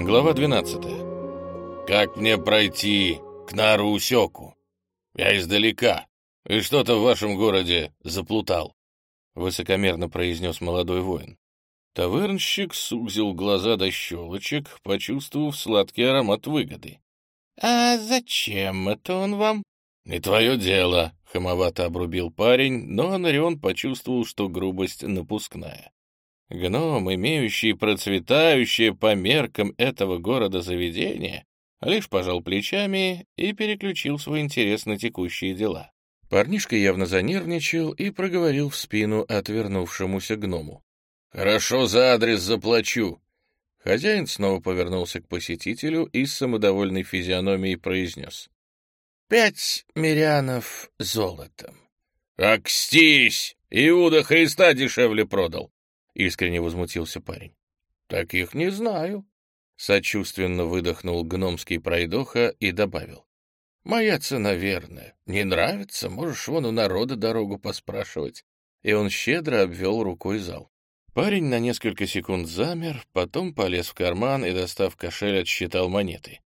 Глава 12. «Как мне пройти к Нарусёку? Я издалека, и что-то в вашем городе заплутал», — высокомерно произнес молодой воин. Тавернщик сузил глаза до щелочек, почувствовав сладкий аромат выгоды. «А зачем это он вам?» «Не твое дело», — хамовато обрубил парень, но Анарион почувствовал, что грубость напускная. Гном, имеющий процветающее по меркам этого города заведение, лишь пожал плечами и переключил свой интерес на текущие дела. Парнишка явно занервничал и проговорил в спину отвернувшемуся гному. «Хорошо, за адрес заплачу». Хозяин снова повернулся к посетителю и с самодовольной физиономией произнес. «Пять мирянов золотом». «Акстись! Иуда Христа дешевле продал!» Искренне возмутился парень. «Таких не знаю», — сочувственно выдохнул гномский пройдоха и добавил. «Моя цена верная. Не нравится, можешь вон у народа дорогу поспрашивать». И он щедро обвел рукой зал. Парень на несколько секунд замер, потом полез в карман и, достав кошель, отсчитал монеты.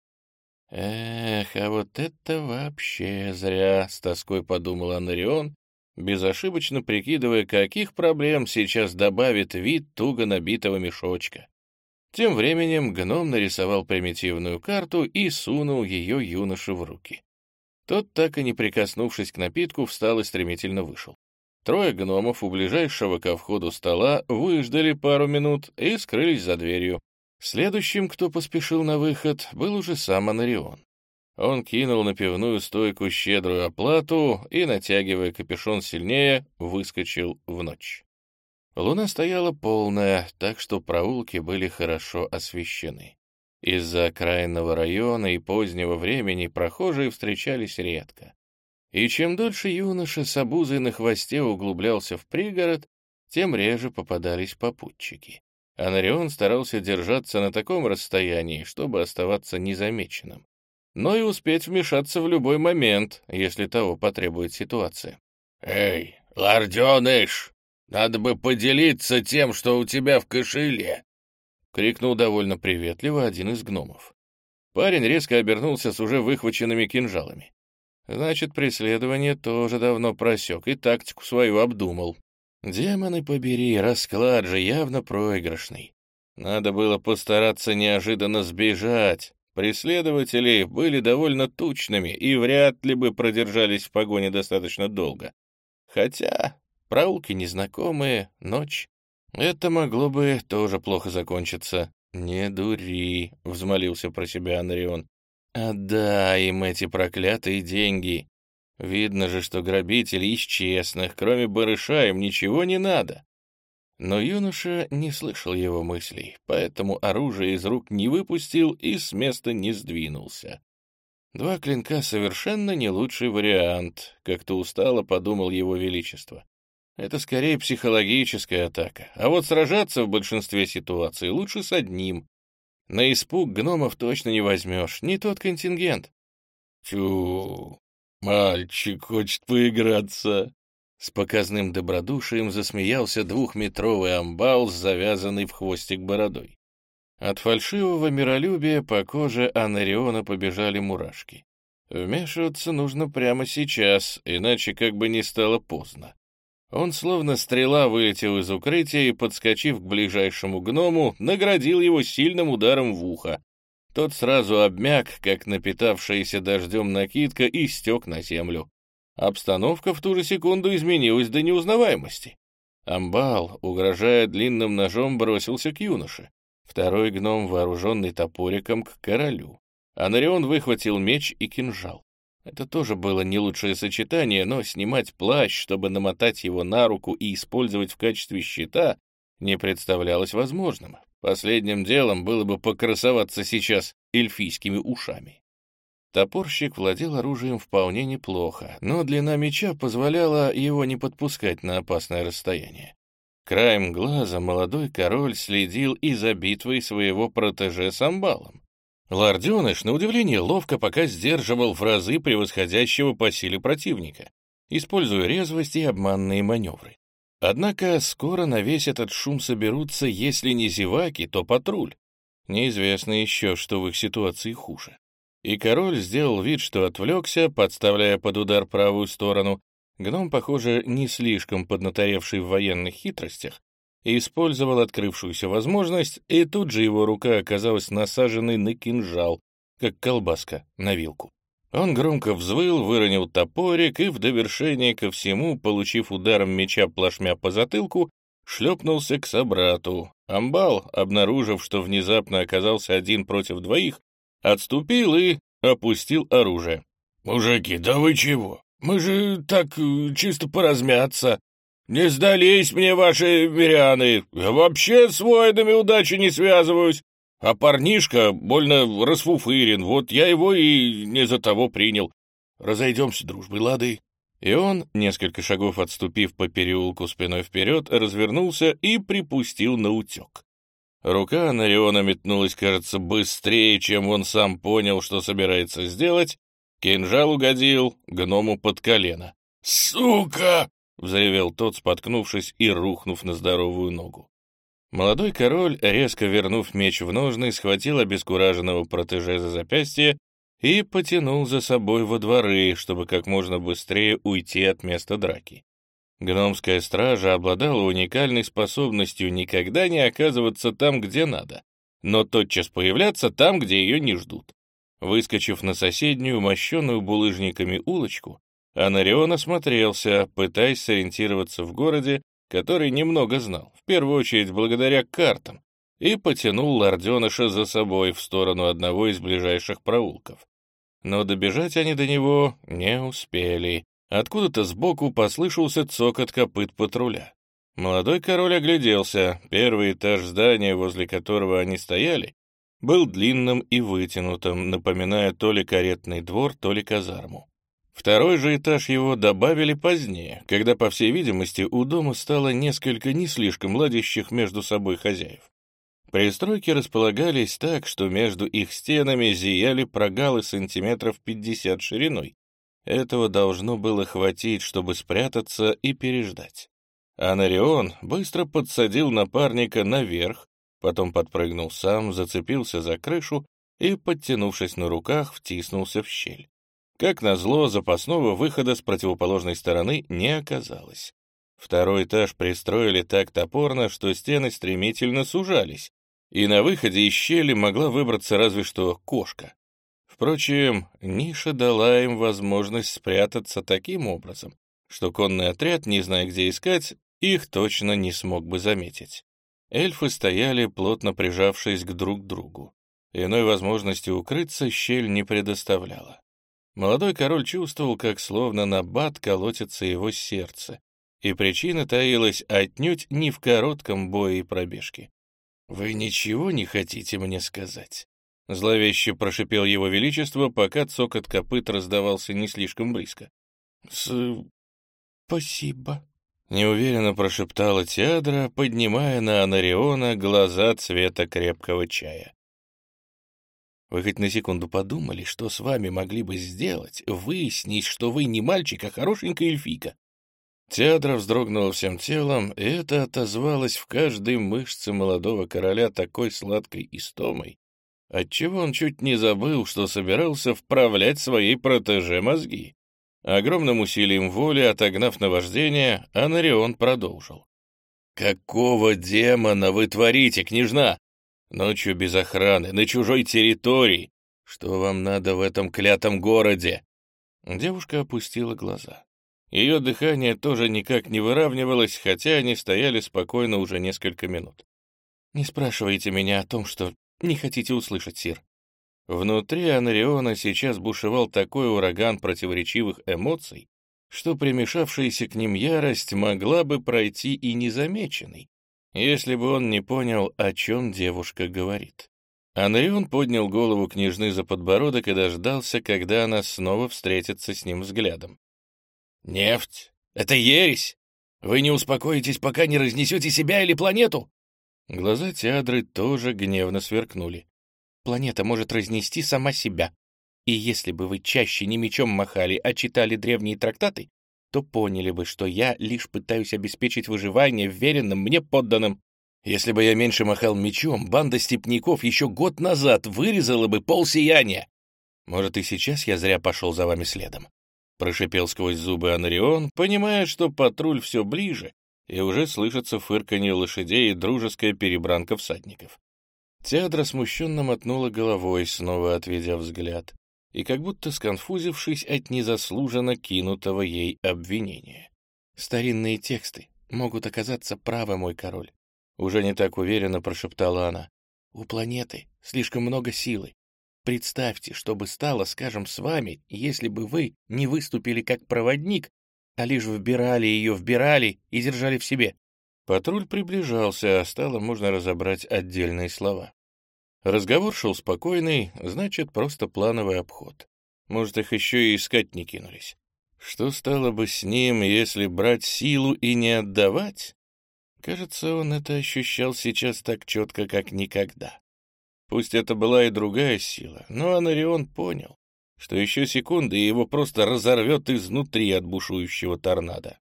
«Эх, а вот это вообще зря!» — с тоской подумал Анарион безошибочно прикидывая, каких проблем сейчас добавит вид туго набитого мешочка. Тем временем гном нарисовал примитивную карту и сунул ее юноше в руки. Тот, так и не прикоснувшись к напитку, встал и стремительно вышел. Трое гномов у ближайшего ко входу стола выждали пару минут и скрылись за дверью. Следующим, кто поспешил на выход, был уже сам Анарион. Он кинул на пивную стойку щедрую оплату и, натягивая капюшон сильнее, выскочил в ночь. Луна стояла полная, так что проулки были хорошо освещены. Из-за окраинного района и позднего времени прохожие встречались редко. И чем дольше юноша с обузой на хвосте углублялся в пригород, тем реже попадались попутчики. Анарион старался держаться на таком расстоянии, чтобы оставаться незамеченным но и успеть вмешаться в любой момент, если того потребует ситуация. «Эй, лорденыш, надо бы поделиться тем, что у тебя в кошеле!» — крикнул довольно приветливо один из гномов. Парень резко обернулся с уже выхваченными кинжалами. Значит, преследование тоже давно просек и тактику свою обдумал. Демоны побери, расклад же явно проигрышный. Надо было постараться неожиданно сбежать, Преследователи были довольно тучными и вряд ли бы продержались в погоне достаточно долго. Хотя проулки незнакомые, ночь. Это могло бы тоже плохо закончиться. «Не дури», — взмолился про себя Анрион. «Отдай им эти проклятые деньги. Видно же, что грабители из честных, кроме барыша, им ничего не надо. Но юноша не слышал его мыслей, поэтому оружие из рук не выпустил и с места не сдвинулся. Два клинка — совершенно не лучший вариант, как-то устало подумал его величество. Это скорее психологическая атака, а вот сражаться в большинстве ситуаций лучше с одним. На испуг гномов точно не возьмешь, не тот контингент. Чу, мальчик хочет поиграться, с показным добродушием засмеялся двухметровый амбал с завязанной в хвостик бородой. От фальшивого миролюбия по коже Анариона побежали мурашки. Вмешиваться нужно прямо сейчас, иначе как бы не стало поздно. Он словно стрела вылетел из укрытия и, подскочив к ближайшему гному, наградил его сильным ударом в ухо. Тот сразу обмяк, как напитавшаяся дождем накидка, и стек на землю. Обстановка в ту же секунду изменилась до неузнаваемости. Амбал, угрожая длинным ножом, бросился к юноше. Второй гном, вооруженный топориком, к королю. Анарион выхватил меч и кинжал. Это тоже было не лучшее сочетание, но снимать плащ, чтобы намотать его на руку и использовать в качестве щита, не представлялось возможным. Последним делом было бы покрасоваться сейчас эльфийскими ушами. Топорщик владел оружием вполне неплохо, но длина меча позволяла его не подпускать на опасное расстояние. Краем глаза молодой король следил и за битвой своего протеже с амбалом. Лорденыш, на удивление, ловко пока сдерживал в разы превосходящего по силе противника, используя резвость и обманные маневры. Однако скоро на весь этот шум соберутся, если не зеваки, то патруль. Неизвестно еще, что в их ситуации хуже. И король сделал вид, что отвлекся, подставляя под удар правую сторону. Гном, похоже, не слишком поднаторевший в военных хитростях, использовал открывшуюся возможность, и тут же его рука оказалась насаженной на кинжал, как колбаска на вилку. Он громко взвыл, выронил топорик и, в довершение ко всему, получив ударом меча плашмя по затылку, шлепнулся к собрату. Амбал, обнаружив, что внезапно оказался один против двоих, отступил и опустил оружие. «Мужики, да вы чего? Мы же так э, чисто поразмяться. Не сдались мне ваши миряны. Я вообще с воинами удачи не связываюсь. А парнишка больно расфуфырен, вот я его и не за того принял. Разойдемся дружбой, лады. И он, несколько шагов отступив по переулку спиной вперед, развернулся и припустил на утек. Рука Анариона метнулась, кажется, быстрее, чем он сам понял, что собирается сделать. Кинжал угодил гному под колено. «Сука!» — взревел тот, споткнувшись и рухнув на здоровую ногу. Молодой король, резко вернув меч в ножны, схватил обескураженного протеже за запястье и потянул за собой во дворы, чтобы как можно быстрее уйти от места драки. Гномская стража обладала уникальной способностью никогда не оказываться там, где надо, но тотчас появляться там, где ее не ждут. Выскочив на соседнюю, мощенную булыжниками улочку, Анарион осмотрелся, пытаясь сориентироваться в городе который немного знал, в первую очередь благодаря картам, и потянул лорденыша за собой в сторону одного из ближайших проулков. Но добежать они до него не успели. Откуда-то сбоку послышался цокот копыт патруля. Молодой король огляделся. Первый этаж здания, возле которого они стояли, был длинным и вытянутым, напоминая то ли каретный двор, то ли казарму. Второй же этаж его добавили позднее, когда, по всей видимости, у дома стало несколько не слишком ладящих между собой хозяев. Пристройки располагались так, что между их стенами зияли прогалы сантиметров 50 шириной. Этого должно было хватить, чтобы спрятаться и переждать. Анарион быстро подсадил напарника наверх, потом подпрыгнул сам, зацепился за крышу и, подтянувшись на руках, втиснулся в щель. Как назло, запасного выхода с противоположной стороны не оказалось. Второй этаж пристроили так топорно, что стены стремительно сужались, и на выходе из щели могла выбраться разве что кошка. Впрочем, ниша дала им возможность спрятаться таким образом, что конный отряд, не зная, где искать, их точно не смог бы заметить. Эльфы стояли, плотно прижавшись к друг другу. Иной возможности укрыться щель не предоставляла. Молодой король чувствовал, как словно на бат колотится его сердце, и причина таилась отнюдь не в коротком бое и пробежке. «Вы ничего не хотите мне сказать?» Зловеще прошипел его величество, пока цокот копыт раздавался не слишком близко. «Спасибо», — неуверенно прошептала Теадра, поднимая на Анариона глаза цвета крепкого чая. Вы хоть на секунду подумали, что с вами могли бы сделать, выяснить, что вы не мальчик, а хорошенькая эльфийка?» Театра вздрогнула всем телом, и это отозвалось в каждой мышце молодого короля такой сладкой истомой, отчего он чуть не забыл, что собирался вправлять своей протеже мозги. Огромным усилием воли, отогнав наваждение, Анарион продолжил. «Какого демона вы творите, княжна? Ночью без охраны, на чужой территории. Что вам надо в этом клятом городе?» Девушка опустила глаза. Ее дыхание тоже никак не выравнивалось, хотя они стояли спокойно уже несколько минут. «Не спрашивайте меня о том, что не хотите услышать, Сир». Внутри Анариона сейчас бушевал такой ураган противоречивых эмоций, что примешавшаяся к ним ярость могла бы пройти и незамеченной, если бы он не понял, о чем девушка говорит. Анрион поднял голову княжны за подбородок и дождался, когда она снова встретится с ним взглядом. «Нефть! Это ересь! Вы не успокоитесь, пока не разнесете себя или планету!» Глаза Теадры тоже гневно сверкнули. «Планета может разнести сама себя. И если бы вы чаще не мечом махали, а читали древние трактаты, то поняли бы, что я лишь пытаюсь обеспечить выживание веренным мне подданным. Если бы я меньше махал мечом, банда степняков еще год назад вырезала бы пол сияния. Может, и сейчас я зря пошел за вами следом. Прошипел сквозь зубы Анарион, понимая, что патруль все ближе, и уже слышится фырканье лошадей и дружеская перебранка всадников. Театра смущенно мотнула головой, снова отведя взгляд, и как будто сконфузившись от незаслуженно кинутого ей обвинения. «Старинные тексты могут оказаться правы, мой король», — уже не так уверенно прошептала она. «У планеты слишком много силы. Представьте, что бы стало, скажем, с вами, если бы вы не выступили как проводник, а лишь вбирали ее, вбирали и держали в себе. Патруль приближался, а стало можно разобрать отдельные слова. Разговор шел спокойный, значит, просто плановый обход. Может, их еще и искать не кинулись. Что стало бы с ним, если брать силу и не отдавать? Кажется, он это ощущал сейчас так четко, как никогда. Пусть это была и другая сила, но Анарион понял, что еще секунды и его просто разорвет изнутри от бушующего торнадо.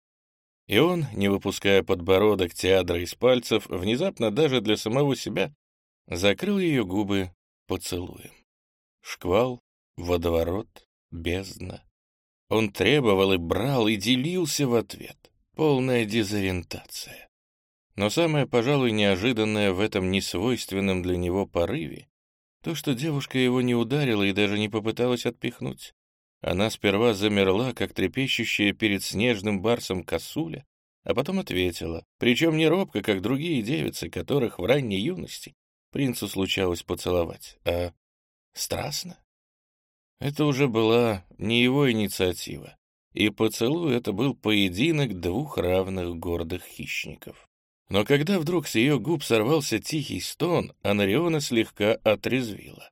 И он, не выпуская подбородок театра из пальцев, внезапно даже для самого себя закрыл ее губы поцелуем. Шквал, водоворот, бездна. Он требовал и брал, и делился в ответ. Полная дезориентация. Но самое, пожалуй, неожиданное в этом несвойственном для него порыве — то, что девушка его не ударила и даже не попыталась отпихнуть. Она сперва замерла, как трепещущая перед снежным барсом косуля, а потом ответила, причем не робко, как другие девицы, которых в ранней юности принцу случалось поцеловать, а страстно. Это уже была не его инициатива, и поцелуй это был поединок двух равных гордых хищников. Но когда вдруг с ее губ сорвался тихий стон, Анариона слегка отрезвила.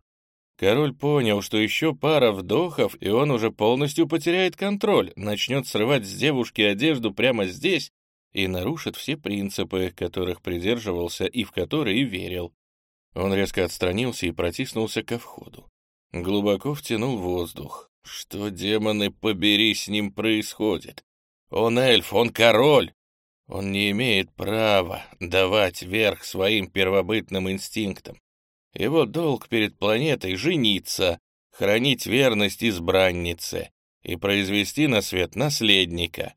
Король понял, что еще пара вдохов, и он уже полностью потеряет контроль, начнет срывать с девушки одежду прямо здесь и нарушит все принципы, которых придерживался и в которые верил. Он резко отстранился и протиснулся ко входу. Глубоко втянул воздух. Что, демоны, побери, с ним происходит? Он эльф, он король, он не имеет права давать верх своим первобытным инстинктам. Его долг перед планетой — жениться, хранить верность избраннице и произвести на свет наследника.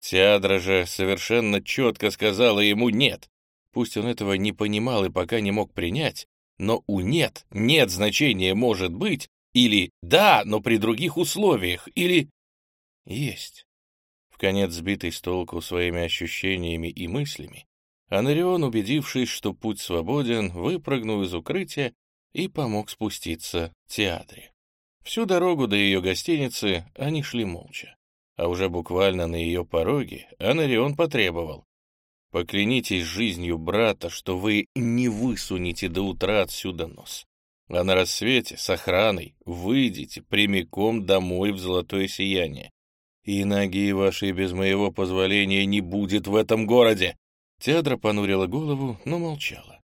Теадра же совершенно четко сказала ему «нет». Пусть он этого не понимал и пока не мог принять, но у «нет» нет значения «может быть» или «да, но при других условиях» или «есть» конец сбитый с толку своими ощущениями и мыслями, Анарион, убедившись, что путь свободен, выпрыгнул из укрытия и помог спуститься Театре. Всю дорогу до ее гостиницы они шли молча, а уже буквально на ее пороге Анарион потребовал. «Поклянитесь жизнью брата, что вы не высунете до утра отсюда нос, а на рассвете с охраной выйдете прямиком домой в золотое сияние, и ноги вашей без моего позволения не будет в этом городе. Театра понурила голову, но молчала.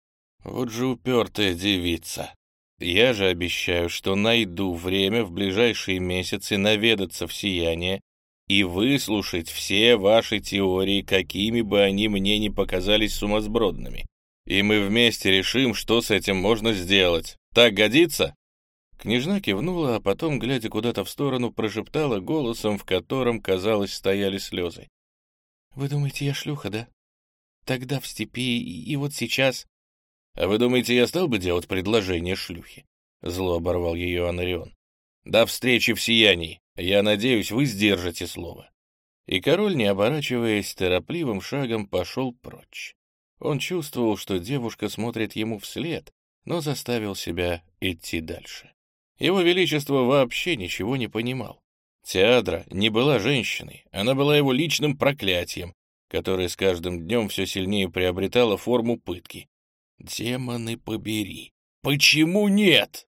Вот же упертая девица. Я же обещаю, что найду время в ближайшие месяцы наведаться в сияние и выслушать все ваши теории, какими бы они мне ни показались сумасбродными. И мы вместе решим, что с этим можно сделать. Так годится? Княжна кивнула, а потом, глядя куда-то в сторону, прошептала голосом, в котором, казалось, стояли слезы. «Вы думаете, я шлюха, да? Тогда в степи и вот сейчас...» «А вы думаете, я стал бы делать предложение шлюхе?» Зло оборвал ее Анарион. «До встречи в сиянии. Я надеюсь, вы сдержите слово». И король, не оборачиваясь, торопливым шагом пошел прочь. Он чувствовал, что девушка смотрит ему вслед, но заставил себя идти дальше. Его Величество вообще ничего не понимал. Теадра не была женщиной, она была его личным проклятием, которое с каждым днем все сильнее приобретало форму пытки. Демоны побери! Почему нет?